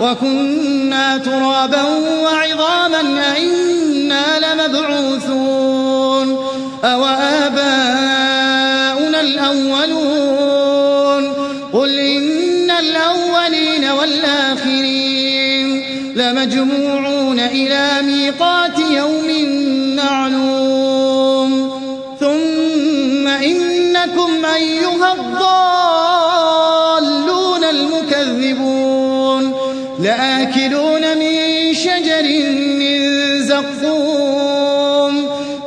وكنا ترابا وعظاما أئنا لمبعوثون أو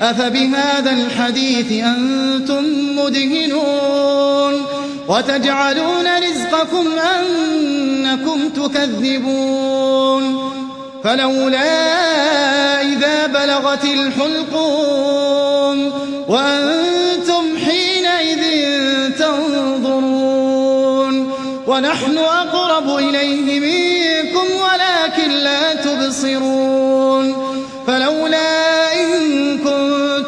أفبهذا الحديث أنتم مدهنون وتجعلون رزقكم أنكم تكذبون فلولا إذا بلغت الحلقوم وأنتم حينئذ تنظرون ونحن أقرب إليه منكم ولكن لا تبصرون فلولا